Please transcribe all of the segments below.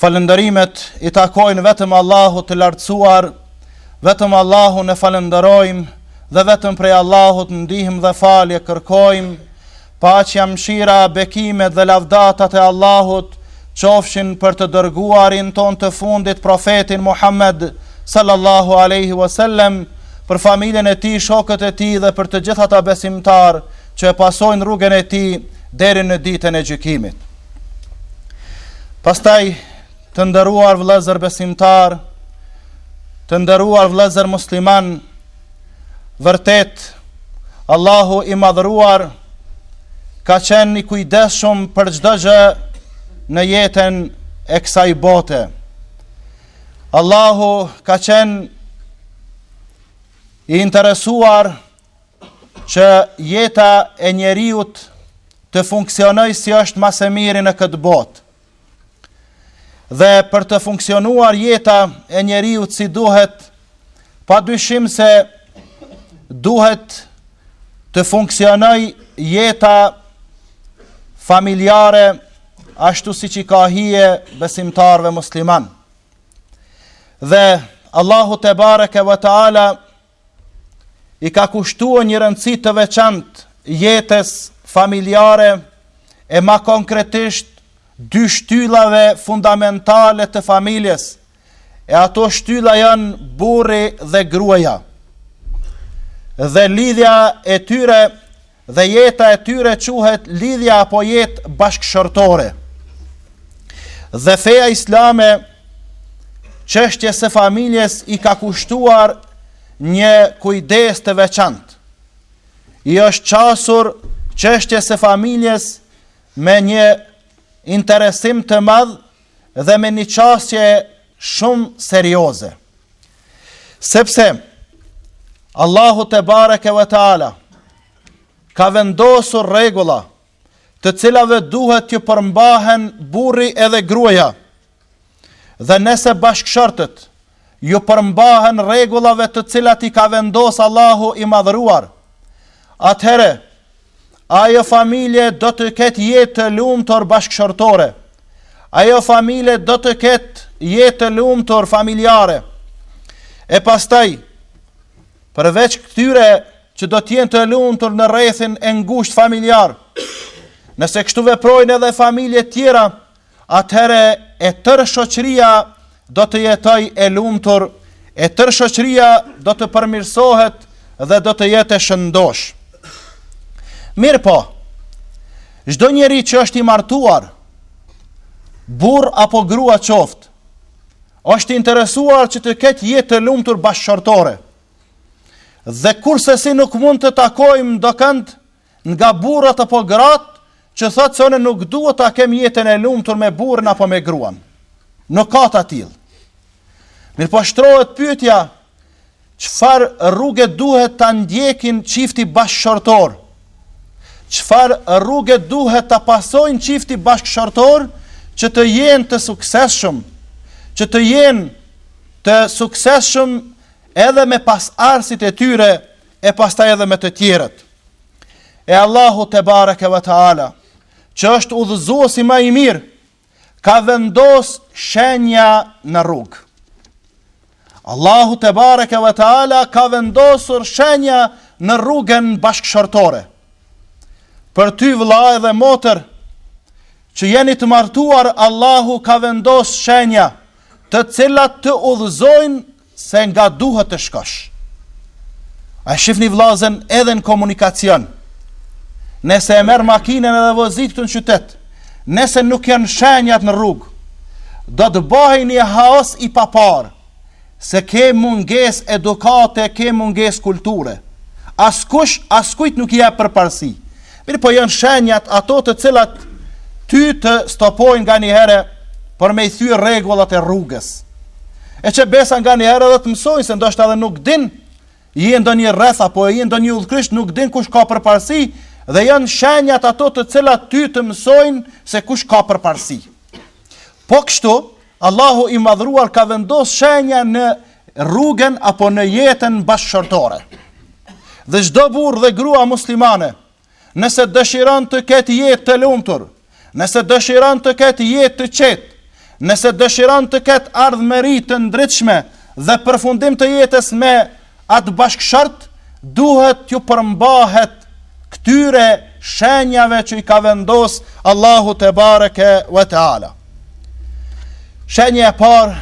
Falënderimet i takojnë vetëm Allahut të lartësuar, vetëm Allahun e falënderojmë dhe vetëm prej Allahut ndihmë dhe falje kërkojmë. Paqja, mëshira, bekimet dhe lavdatat e Allahut qofshin për të dërguarin tonë të fundit profetin Muhammed sallallahu alaihi wasallam, për familjen e tij, shokët e tij dhe për të gjithë ata besimtarë që e pasojnë rrugën e tij deri në ditën e gjykimit. Pastaj, të nderuar vëllezër besimtarë, të nderuar vëllezër muslimanë, vërtet, Allahu i madhëruar, ka qenë i kujdesshëm për çdo gjë në jetën e kësaj bote. Allahu ka qenë i interesuar që jeta e njeriut të funksionojë si është më së miri në këtë botë. Dhe për të funksionuar jeta e njeriut si duhet, pa dyshim se duhet të funksionojë jeta familjare ashtu siç i ka hije besimtarëve muslimanë. Dhe Allahu tebareke ve taala i ka kushtuar një rëndësi të veçantë jetës familjare e ma konkretisht dy shtyllave fundamentale të familjes, e ato shtylla janë burri dhe gruaja. Dhe lidhja e tyre dhe jeta e tyre quhet lidhja apo jetë bashkëshortore. Dhe feja islame çështjes së familjes i ka kushtuar një kujdes të veçantë. I është qasur çështjes së familjes me një interesim të madh dhe me një qasje shumë serioze. Sepse, Allahu tebareke ve teala, ka vendosur rregulla të cilave duhet t'ju përmbahen burri edhe gruaja, dhe nëse bashkëshortët ju përmbahen rregullave të cilat i ka vendos Allahu i madhëruar, atëherë ajo familje do të ketë jetë të lumtur bashkëshortore. Ajo familje do të ketë jetë të lumtur familjare. E pastaj përveç këtyre që do të jenë të lumtur në rrethin e ngushtë familjar, nëse kështu veprojnë edhe familje të tjera, atëherë e tërë shoqëria do të jetojë e lumtur, e tërë shoqëria do të përmirësohet dhe do të jetë e shëndoshë. Mirëpo, çdo njeri që është i martuar, burrë apo grua qoftë, është i interesuar që të ketë jetë të lumtur bashkëshortore. Dhe kursesi nuk mund të takojmë dokënd Nga burrat apo gratë që thotë se unë nuk dua ta kem jetën e lumtur me burrin apo me gruan. Nuk ka të tillë. Mirëpo shtrohet pyetja, çfarë rruge duhet ta ndjekin çifti bashkëshortor? Çfarë rruge duhet ta pasojnë çifti bashkëshortor që të jenë të suksesshëm, që të jenë të suksesshëm edhe me pasardhësit e tyre e pastaj edhe me të tjerët. E Allahu tebareke ve teala, që është udhëzuesi më i mirë, ka vendosë shenja në rrugë. Allahu tebareke ve teala ka vendosur shenja në rrugën bashkëshortore. Për ty vëlla dhe motër që jeni të martuar, Allahu ka vendosë shenja të cilat të udhëzojnë se nga duhet të shkosh. A e shifni vllazën edhe në komunikacion, nëse e merr makinën edhe vozit këtu në qytet, nëse nuk janë shenjat në rrugë, do të bëhej një haos i paparë, se ke mungesë edukate, ke mungesë kulture. Askush, askujt nuk i jep përparësi. Mirëpo janë shenjat ato të cilat ty të stopojnë nganjëherë për me i thy rregullat e rrugës. E qebesa nganjëherë dhe të mësojnë se ndoshta edhe nuk din, je në ndonjë rreth apo je në ndonjë udhëkryq nuk din kush ka përparësi dhe janë shenjat ato të cilat ty të mësojnë se kush ka përparësi. Po kështu, Allahu i Madhëruar ka vendosë shenja në rrugën apo në jetën bashkëshortore. Dhe çdo burrë dhe grua muslimane, nëse dëshiron të ketë jetë të lumtur, nëse dëshiron të ketë jetë të qetë, nëse dëshiron të ketë ardhmëri të ndritshme dhe përfundim të jetës me atë bashkëshort duhet t'ju përmbahet këtyre shenjave që i ka vendosë Allahu tebareke ve teala. Shenja e parë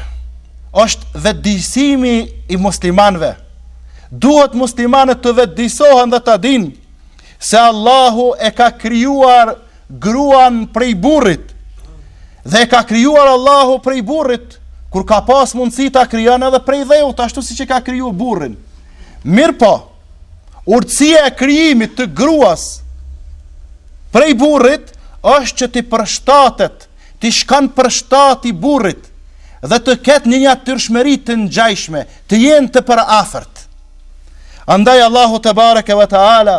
është vetëdijësimi i muslimanëve. Duhet muslimanët të vetëdijësohen dhe ta dinë se Allahu e ka krijuar gruan prej burrit dhe e ka krijuar Allahu prej burrit kur ka pas mundësi ta krijon edhe prej dheut ashtu siç e ka kriju burrin mirë po urtësia e krijimit të gruas prej burrit është që t'i përshtatet t'i shkon përshtati burrit dhe të ketë një natyrshmëri të ngjajshme të jenë të përafërt andaj Allahu tebareke ve teala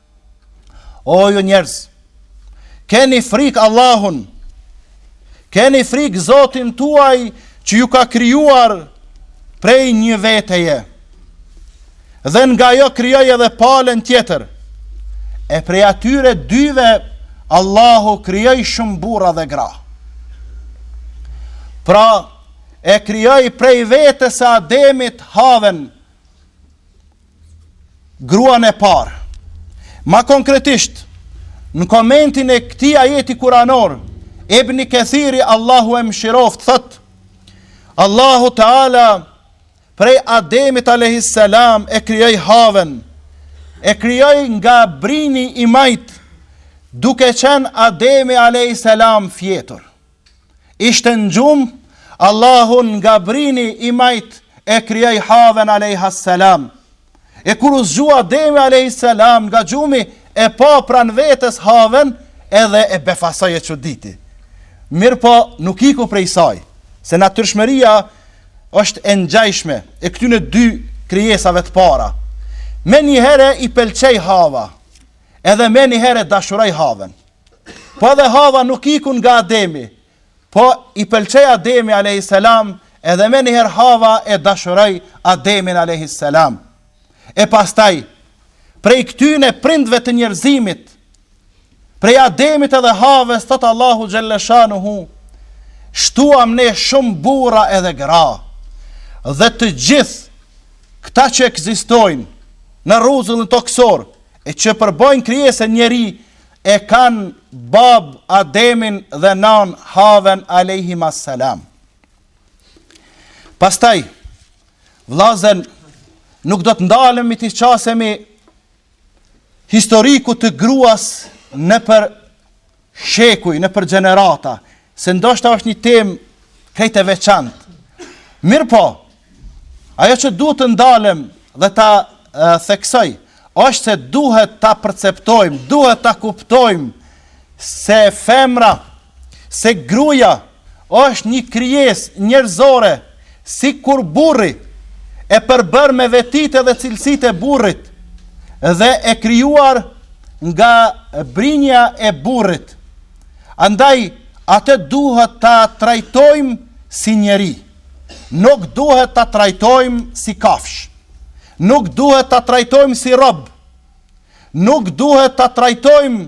O ju njerëz, keni frikë Allahun, keni frikë Zotin tuaj që ju ka krijuar prej një veteje. Dhe nga ajo krijoi edhe palën tjetër. E prej atyre dyve Allahu krijoi shumë burra dhe gra. Pra, e krijoi prej vetes së Ademit Haven. gruan e parë. Ma konkretisht, në komentin e këtij ajeti kuranor, Ibni Kethiri Allahu e mshiroftë, thotë, Allahu Teala prej Ademit a.s. e krijoi Haven, e krijoi nga brini i majtë, duke qenë Ademi a.s. fjetur. ishte në gjumë, Allahu nga brini i majtë e krijoi Haven alejhas selam. E kur u zgju Ademi alejhis selam nga gjumi e pa pranë vetes Haven, edhe e befasoi e çuditi. Mirëpo nuk iku prej saj, se natyrshmëria është e ngjajshme e këtyne dy krijesave të para. Menjëherë i pëlqeu Hava, edhe menjëherë e dashuroi Haven. Po edhe Hava nuk iku nga Ademi, po i pëlqeu Ademi a.s. edhe menjëherë Hava e dashuroi Ademin a.s. E pastaj, prej këtyne prindve të njerëzimit, prej Ademit edhe Haves, thotë Allahu xhele shanuhu, shtuam ne shumë burra edhe gra, dhe të gjithë këta që ekzistojnë në rruzullin tokësor, e që përbojnë krijesën njeri e kanë babë Ademin dhe nanë Haven alejhima selam. Pastaj, vllazën, nuk do të ndalemi t'i qasemi historikut të gruas nëpër shekuj, nëpër gjenerata, se ndoshta është një temë krejt e veçantë. Mirëpo, ajo që duhet të ndalem dhe ta theksoj, është se duhet ta perceptojmë, duhet ta kuptojmë se femra, se gruja është një krijesë njerëzore sikur burri, e përbërë me vetitë edhe cilësitë e burrit dhe e krijuar nga brinja e burrit. Andaj atë duhet ta trajtojmë si njeri. Nuk duhet ta trajtojmë si kafsh. Nuk duhet ta trajtojmë si rob. Nuk duhet ta trajtojmë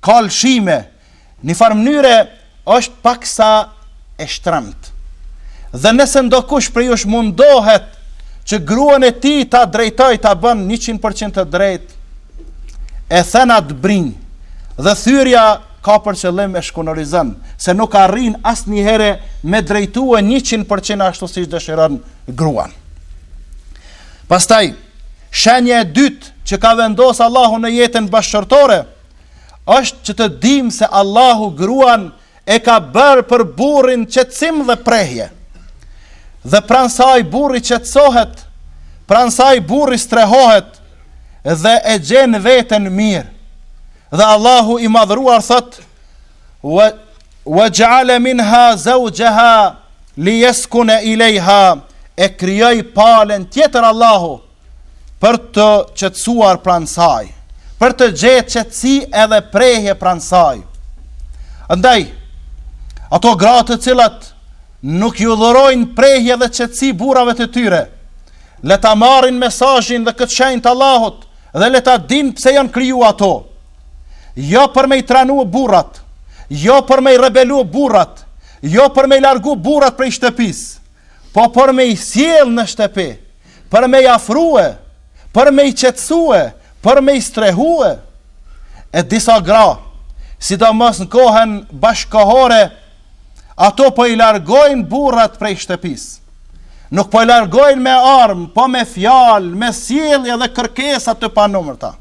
ka lëshime, në njëfarë mënyre është paksa e shtremtë. Dhe nëse ndokush prej jush mundohet që gruan e tij ta drejtojë, ta bën 100% të drejtë, e then atë brinjë, dhe thyrja ka për qëllim e shkunorizon, se nuk arrin asnjëherë me drejtue njëqind për qind ashtu siç dëshiron gruan. Pastaj, Shenja e dytë që ka vendos Allahu në jetën bashkëshortore është që të dimë se Allahu gruan e ka bërë për burrin qetësim dhe prehje. Dhe pranë saj burri qetësohet, pranë saj burri strehohet dhe e gjen veten mirë. Dhe Allahu i madhruar thotë: "Wa Wa ja'ala minha zawjaha li yaskuna ilayha e krijoi palën tjetër Allahu për të qetësuar pranë saj, për të gjetë qetësi edhe prehje pranë saj. Ndaj ato gratë të cilat nuk ju dhurojnë prehje dhe qetësi burrave të tyre, le ta marrin mesazhin dhe këtë shenjë të Allahut dhe le ta dinë pse janë kriju ato. Jo për me i tranu burrat, jo për me i rebelu burrat, jo për me i largu burrat prej shtëpis, po për me i sjell në shtëpi, për me i afrue, për me i qetsue, për me i strehue. E disa gra, sidomos në kohen bashkëkohore, Ato po i largojnë burrat prej shtëpisë. Nuk po i largojnë me armë, po me fjalë, me sjellje edhe kërkesa të panumërta.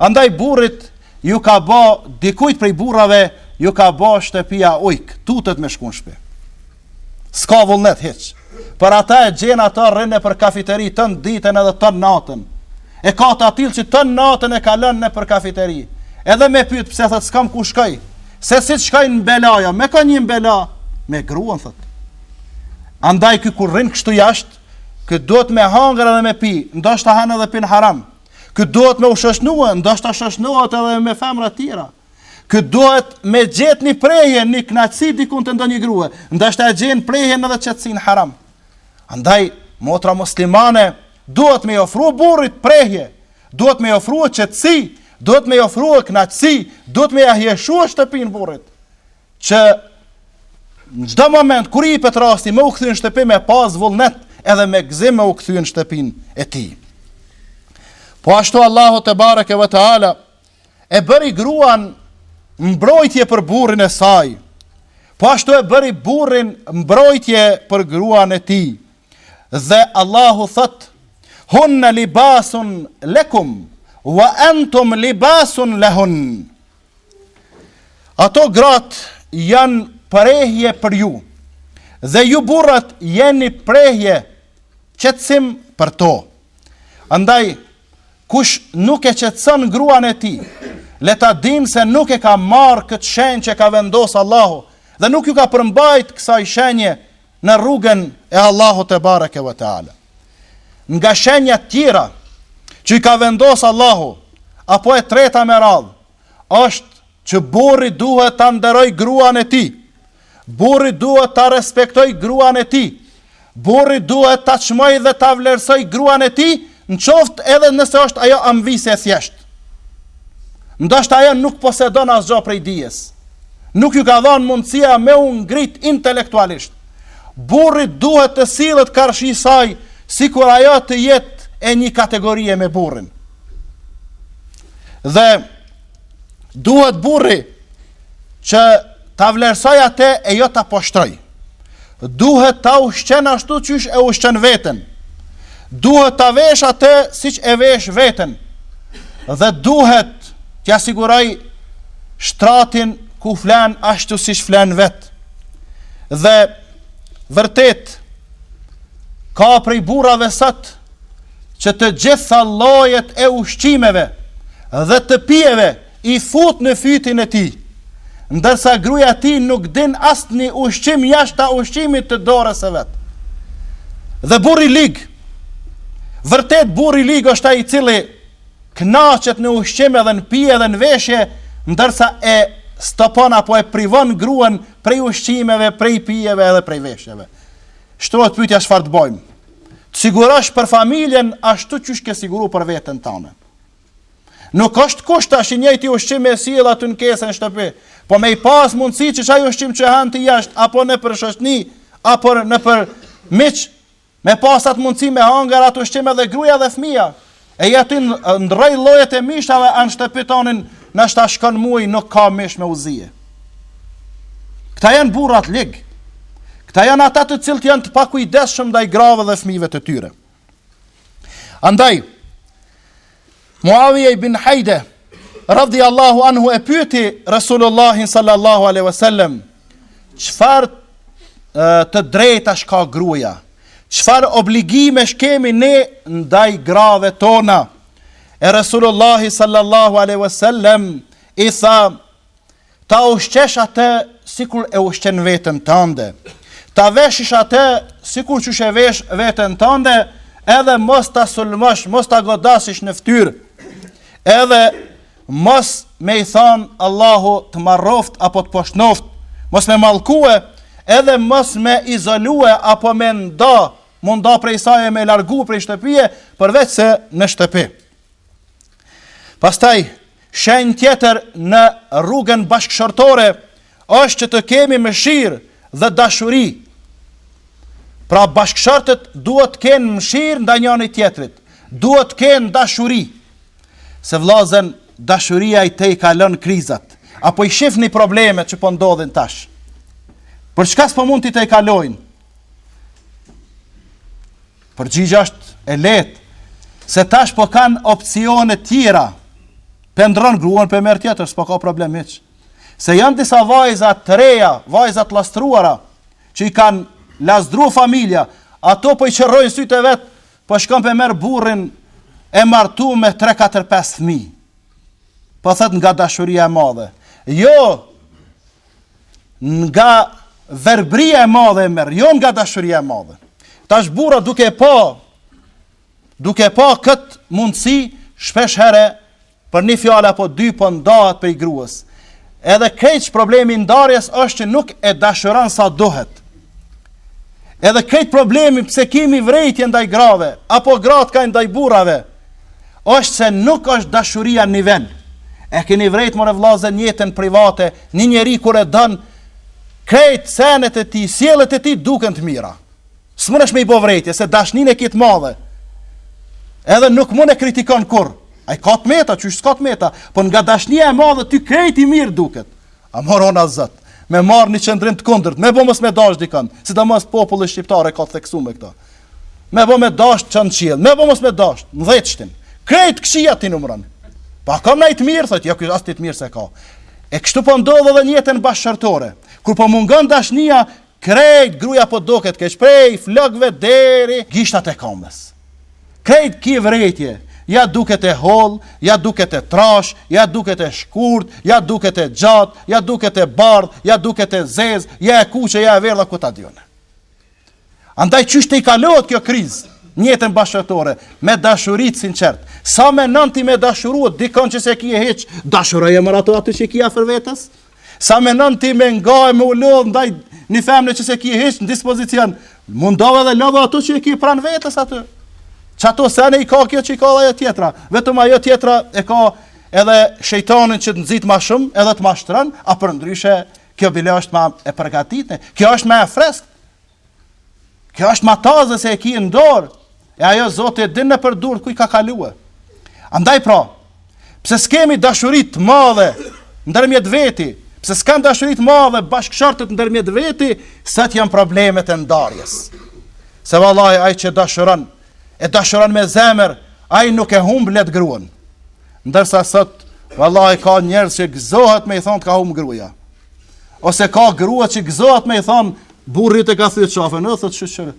Andaj burrit ju ka bo dikujt prej burrave, ju ka bo shtëpia ujk, tutet me shku n'shpi. S'ka vullnet hiç. Për ata e gjen atë rrin nëpër kafeteri tën ditën edhe tën natën. E ka të tillë që tënë natën e kalon nëpër kafeteri. Edhe me pyet pse thot s'kam ku shkoj. Se si të shkoj në, belaja më ka një bela, me gruan thot. Andaj ky kur rrin kështu jashtë, ky duhet me hangër edhe me pi, ndoshta han edhe pin haram. Ky duhet me u shoqnue, ndoshta shoqnohet edhe me femra të tjera. Ky duhet me gjet një prehje, një knaci dikun te ndonjë grue, ndoshta e gjen prehjen edhe qetsin haram. Andaj, motra muslimane, duhet me i ofru burrit prehje, duhet me i ofrue qetësi, duhet me i ofrue knaqësi, duhet me ia hjeshue shtëpinë burrit, që në çdo moment, kur ipet rasti, me u këthy në shtëpi, me pas vullnet, edhe me gzim me u këthy në shtëpinë e tij. Po ashtu Allahu tebareke ve teala, E bëri gruan mbrojtje për burrin e saj, po ashtu e bëri burrin mbrojtje për gruan e tij. Dhe Allahu thotë: "Hunna libasun lakum wa antum libasun lahunn." Ato grat janë prehje për ju dhe ju burrat jeni prehje qetsim për to. Andaj, Kush nuk e qetëson gruan e tij, le ta dinë se nuk e ka marrë këtë shenjë që ka vendosë Allahu dhe nuk iu ka përmbajt kësaj shenje në rrugën e Allahut tebareke ve teala. Nga shenjat tjera që i ka vendosë Allahu, apo e treta me radhë, është që burri duhet ta nderoj gruan e tij. Burri duhet ta respektoj gruan e tij. Burri duhet ta çmoj dhe ta vlerësoj gruan e tij, në qoftë edhe nëse është ajo amvise e thjeshtë. Ndoshta ajo nuk posedon asgjo prej dijes. Nuk iu ka dhonë mundësia me u ngrit intelektualisht. Burri duhet të sillet karshi saj, sikur ajo të jetë e një kategorie me burrin. Dhe duhet burri që ta vlerësoj atë e jo ta poshtroj. Duhet ta ushqen ashtu qysh e ushqen veten. Duhet ta vesh atë siç e vesh veten. Dhe duhet t'ia siguroj shtratin ku flan ashtu siç flan vet. Dhe vërtet ka prej burrave sot që të gjitha llojet e ushqimeve dhe të pijeve i fut në fytin e tij, ndërsa gruaja e tij nuk din asnjë ushqim jashta ushqimit të dorës së vet. Dhe burri i lig, vërtet burri i lig është ai i cili knaqet në ushqim edhe në pije dhe në veshje, ndërsa e stopon apo e privon gruan prej ushqimeve, prej pijeve edhe prej veshjeve. Shtrohet pyetja çfarë të bëjmë? të sigurosh për familjen ashtu qysh ke siguru për veten tënde. Nuk është kusht tash i njëjti ushqim me e sjell aty në kese në shtëpi, po me i pas mundësi që qaj ushqim që han ti jashtë apo nëpër shoqni apo nëpër miq, me pas atë mundësi me hangër atë ushqim edhe gruaja dhe fëmija. e ja ti ndrroj llojet e mishrave a në shtëpi tonin, nashta shkon muaj nuk ka mish me u zie. Këta janë burra t'lig. Këta janë ata të cilët janë të pakujdesshëm ndaj grave dhe fëmijëve të tyre. Andaj Muavije bin Hajde radhiallahu anhu e pyeti Resulullahin sallallahu alaihi wasallam çfarë të drejta ka gruaja? Çfarë obligimesh kemi ne ndaj grave tona? E Resulullahi sallallahu alaihi wasallam i tha: Ta ushqesh atë sikur e ushqen veten tande. Ta veshish atë sikur çi e vesh veten tande, edhe mos ta sulmosh, mos ta godasish në fytyrë. Edhe mos me i thanë Allahu të marroft apo të poshtnoft, mos me mallkue, edhe mos me izolue apo me nda, m'u nda prej saj e me largu prej shtëpije, përveç se në shtëpi. Pastaj, shenjë tjetër në rrugën bashkëshortore, është që të kemi mëshirë dhe dashuri. Pra bashkëshortët duhet të kenë mëshirë ndaj njani-tjetrit, duhet të kenë dashuri. Se vllazën dashuria i tejkalon krizat. A po i shifni problemet që po ndodhin tash. Për çka s'po mund t'i tejkalojnë? Përgjigja është e lehtë se tash po kanë opsione tjera. Pe ndrron gruan pe merr tjetër, s'po ka problem hiç. Se janë disa vajza të reja, vajza të lazdruara që i kanë lazdru familja, ato po i qërrojnë sytë e vet Po shkon pe merr burrin e martu me tre katër pesë fëmi. Po thot nga dashuria e madhe. Jo nga verbria e madhe e merr, jo nga dashuria e madhe. Tash burra duke e pa duke pa kët mundësi shpesh herë Për një fjalë apo dy po ndahet prej gruas. Edhe krejt problemi i ndarjes është që nuk e dashuron sa duhet. Edhe krejt problemi pse kemi vrejtje ndaj grave apo gratë kanë ndaj burrave është se nuk është dashuria në nivel. E keni vrejt more vëllazën në jetën private, një njeri kur e don krejt senet e tij, sjelljet e tij duken të mira. S'mundesh me i bë vërejtje se dashninë e ki t'madhe. Edhe nuk mund e kritikon kurr. Ai ka të meta, qysh s'ka të meta, por nga dashnia e madhe ty krejt i mirë t'duket. A mos na zot, me marr një qëndrim të kundërt, me bo mos me dash dikon, sidomos populli shqiptar e ka të theksume këto. Me bo me dash t'çon n'qiell, me bo mos me dash, n'dhe t'qtin. Krejt t'kqijat t'i numron. Pa po ka naj t'mirë thot, jo ky asni të mirë s'e ka. E kështu po ndodh edhe në jetën bashkëshortore. Kur po mungon dashnia, Krejt gruja po duket keq, prej flokëve deri gishtat e këmbës. Krejt ki vrejtje, ja duket e hollë, ja duket e trashë, ja duket e shkurtë, ja duket e gjatë, ja duket e bardhë, ja duket e zezë, ja e kuqe, ja e verdha ku ta di unë. Andaj qysh të i kalohet kjo krizë, në jetën bashkëshortore, me dashuri t'sinqertë. Sa menon ti me dashuru, dikon që s'e ki hiç, dashuroje more atë që ki afër vetës? Sa menon ti me nga e me u lodhë ndaj një femne që s'e ki hiç në dispozicion, mundohu edhe lodhë ato që e ki pran vetës aty. Qato sene i ka kjo që i ka dhe ajo tjetra. Vetëm ajo tjetra e ka edhe shejtanin që të nxit ma shumë edhe të mashtron, a përndryshe kjo bile është ma e përgatitme. Kjo është ma e freskë. Kjo është ma taze se e ki në dorë, e ajo Zoti e din nëpër durë t'kuj ka kaluë. Andaj pra, pse s'kemi dashuri t'madhe ndërmjet veti, pse s'kan dashuri t'madhe bashkëshortët ndërmjet veti, sot janë problemet e ndarjes. Se vallahi, aj që dashuron, e dashuron me zemer, aj nuk e humbë lehtë gruen. Ndërsa sot, vallahi, ka njerëz që gëzohet me i thonë: të ka humbë gruja. Ose ka grua që gëzohet me i thonë, burri të ka thyë qafën, thotë shyqyre.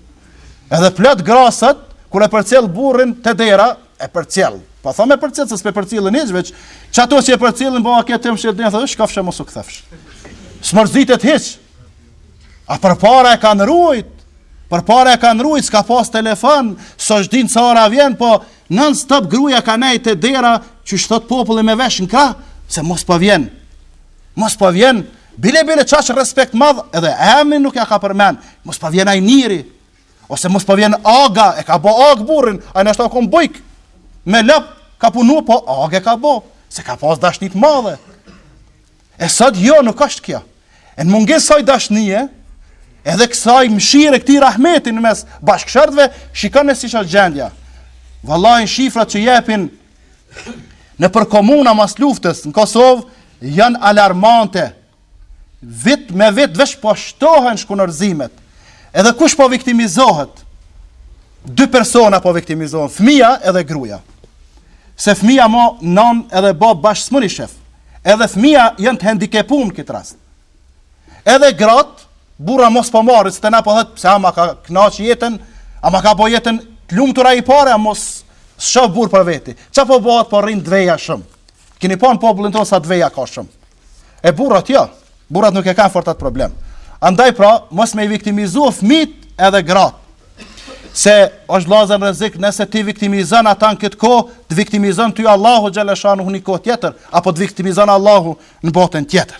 Edhe plot gra sot, kur e përcjell burrin te dera, e përcjell. Pa po thomë e përcjell, se s'pe përcjellin hiç veç, qato që e përcjellin bëha këtë të më shirë dhe thotë, shkofsh e mos u kthefsh. S'mërzitet hiç. A përpara e kanë rujt, përpara e kanë rujt, s'ka pas telefon, s'osh di'n sa ora vjen, po non stop gruja ka nejtë te dera, qysh thot populli me vesh n'krah, se mos po vjenë. Mos po vjen, bile bile qaq respekt t'madh, edhe emrin nuk ja ka përmend. Mos po vjen ai niri. Ose mos po vjen Aga, e ka bo Ag burrin, ai ndoshta o kon bujk. Me lop ka punu, po Ag e ka bo, se ka pas dashni të madhe. E sot jo nuk është kjo. E në mungesë t'ksaj dashnie, edhe kësaj mshire, këti rahmeti në mes bashkëshortve, shikone si â gjendja. Vallahi shifrat që jepin Nëpër komuna mas luftës në Kosovë, janë alarmante. Vit me vit, veç po shtohen shkunorëzimet. Edhe kush po viktimizohet? Dy persona po viktimizohen, fëmija edhe gruja. Se fëmija mo nan edhe bab bashkë s'mun i shef. Edhe fëmija janë të hendikepum n' këtë rast. Edhe gratë, burra mos po marrë, se tona po thotë, pse a ma ka knaqë jetën, a ma ka bo jetën të lumë ai i pari, ma mos shoh burrë për veti. Qa po bohet, po rrinë t'veja shumë? Kini, po në popullin tonë sa t'veja ka shumë. E burrat jo, burrat nuk e kanë fort atë problem. Andaj pra, mos me i viktimizu fmit edhe gratë. Se është vllazën rrezik nëse ti viktimizon ata në këtë kohë, të viktimizon ty Allahu xhele shanuhu një kohë tjetër, apo të viktimizon Allahu në botën tjetër.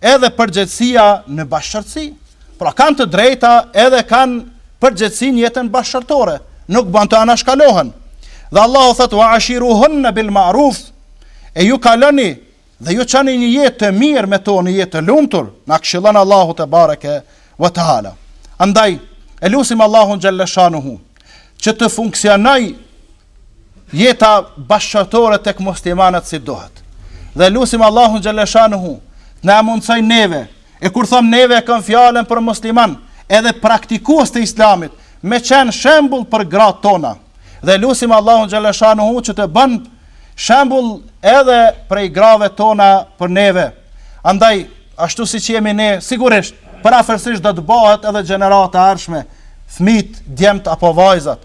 edhe përgjegjësia në bashkëshortësi. Pra kanë të drejta edhe kanë përgjegjësi në jetën bashkëshortore. Nuk bën të anashkalohen. Dhe Allahu thotë wa ashiruhunna bil ma'ruf. E ju kaloni dhe ju çoni një jetë të mirë me to, një jetë të lumtur, na këshillon Allahu tebareke ve teala. Andaj e lusim Allahun xhalleshanuhu që të funksionojë jeta bashkëshortore tek muslimanët si duhet. Dhe lusim Allahun xhaleshanuhu të na mundësoj neve. E kur them neve e kam fjalën për musliman, edhe praktikues të islamit, me qenë shembull për gratë tona. Dhe lusim Allahun xhaleshanuhu që të bën shembull edhe prej grave tona për neve. Andaj ashtu siç jemi ne, sigurisht, përafërsisht do të bëhet edhe gjenerata e ardhshme, fëmijt, djemt apo vajzat.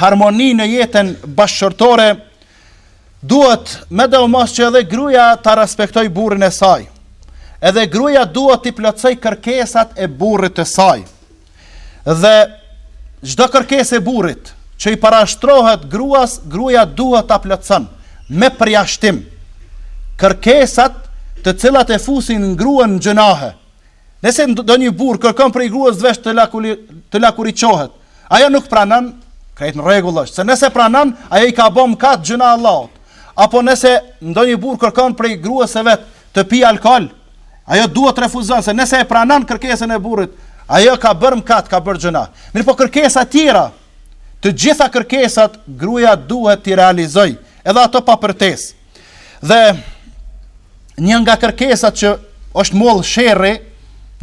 Harmoni në jetën bashkëshortore duhet medoemos që edhe gruja ta respektoj burrin e saj. Edhe gruja duhet t'i plotësoj kërkesat e burrit të saj. Dhe çdo kërkesë e burrit që i parashtrohet gruas, gruja duhet ta plotëson me përjashtim kërkesat të cilat e fusin gruan në gjynahe. Nëse ndonjë burrë kërkon prej grues t'zdeshet, lakuri, të lakuriqohet, ajo nuk pranon, krejt në rregull është, se nëse pranon, ajo i ka bo mkat gjynah Allahut. Apo nëse ndonjë burrë kërkon prej grues së vet të pi alkohol, ajo duhet të refuzon, se nëse e pranon kërkesën e burrit, ajo ka bërë mkat, ka bërë gjynah. Mirëpo kërkesat tjera, të gjitha kërkesat gruja duhet t'i realizoj, edhe ato pa përtesë. Dhe një nga kërkesat që është mollë sherri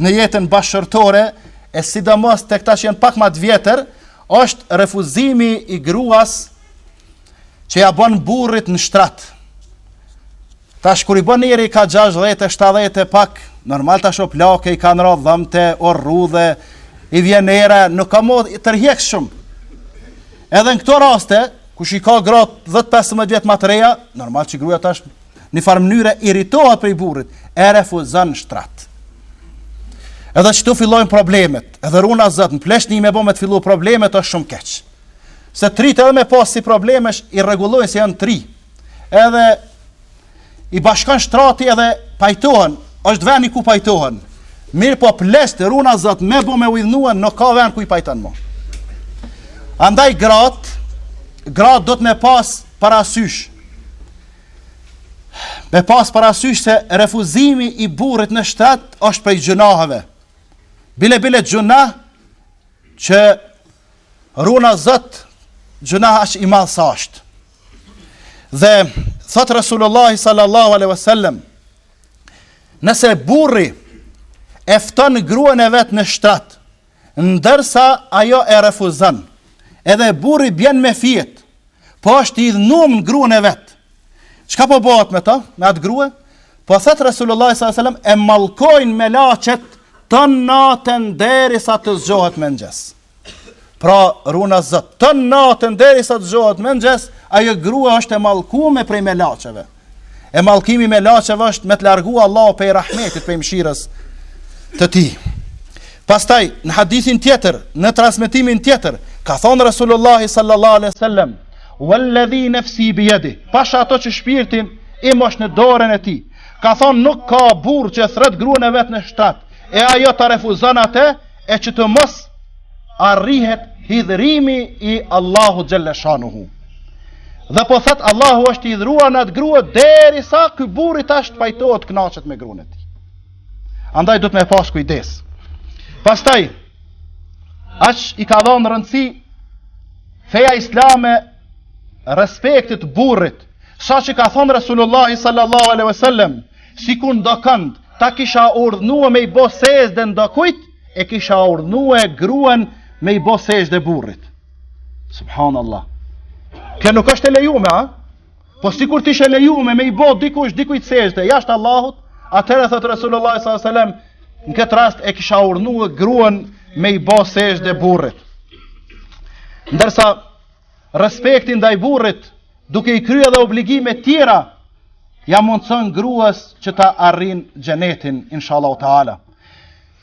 në jetën bashkëshortore e sidomos tek ta që janë pak më të vjetër, është refuzimi i gruas që ja bën burrit në shtrat. Tash kur i bën njeri ka 60, 70 pak, normal tash o plake i kanë ra dhëmtë, o rrudhë, i vjen era, nuk ka mo tërheq shumë. Edhe në këto raste, Kush i ka gratë 10-15 vjet më të reja, normal që gruaja tash në farë mënyre irritohet prej burrit, e refuzon shtrat. Edhe kështu fillojnë problemet. Edhe runa Zot në pleqni me bo me të fillu problemet është shumë keq. Se t'rit edhe me pas asi problemesh i rregullojnë se janë t'ri. Edhe i bashkon shtrati edhe pajtohen, është veni ku pajtohen. Mirëpo pleqt runa Zot me bo me u idhnu nuk ka vend ku i pajton më. Andaj grat, grat duhet me pas parasysh. Me pas parasysh se refuzimi i burrit në shtrat është prej gjynaheve. Bile bile gjynah që runa Zot gjynah është i madh sa është. Dhe thotë Resulullahi sallallahu alaihi wasallam, nëse burri e fton gruan e vet në shtat, ndërsa ajo e refuzon, edhe burri bjen me fjet, po është i hidhnum në gruan e vet. Çka po bëhet me to, me atë grue? Po thot Resulullahi sallallahu alaihi wasallam, e mallkojnë melaqet të natën derisa të zgjohet n'mëngjes. Pra, runa Zot, tanë natën derisa të zgjohet n'mëngjes, ajo grua është e mallkume prej melaqeve. E mallkimi i melaqeve është me të largu Allahu prej rahmetit, prej mshirës të tij. Pastaj, në hadithin tjetër, në transmetimin tjetër, ka thonë Resulullahi sallallahu alaihi sallam, Walladhi nefsi bi jedi, pasha ato që shpirti im është në dorën e tij, ka thonë nuk ka burrë që thrret gruën e vet në shtat, e ajo ta refuzon atë, e që të mos arrihet hidhërimi i Allahu Xhelleshanuhu. Dhe po thot Allahu është i hidhëruar në atë grua derisa ky burri tash të pajtohet, t'knaqet me grun e tij. Andaj duhet me pas kujdes. Pastaj, aq i ka dhonë rëndësi feja islame respektit t'burrit, sa që ka thonë Resulullah sallallahu aleyhi wasallam, Sikur ndokënd ta kisha urdhënue me i bo sexhde ndokujt, e kisha urdhënue gruan me i bo sexhde burrit. Subhanallah. Kjo nuk është e lejume, a? Po sikur t'ish e lejume me i bo dikush dikujt sexhde, jashtë Allahut, atëherë thot Resulullah sallallahu alaihi wasallam, në këtë rast e kisha urdhënue gruan me i bo sexhde burrit. Ndërsa Respekti ndaj burrit, duke i kryer edhe obligime tjera, ja mundëson gruas që ta arrin xhenetin, inshallah ta'ala.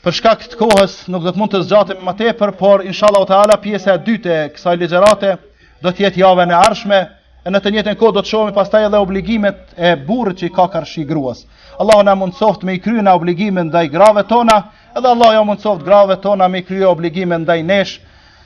Për shkak të kohës nuk do të mund të zgjatem më tepër, por inshallah ta'ala pjesa e dytë e kësaj ligjërate do të jetë javën e ardhshme, e në të njëtën kohë do të shohim pastaj edhe obligimet e burrit që i ka karshi gruas. Allahu na mundsoft me i kry obligimet ndaj grave tona, edhe Allahu ja mundsoft grave tona me i kry obligimet ndaj nesh.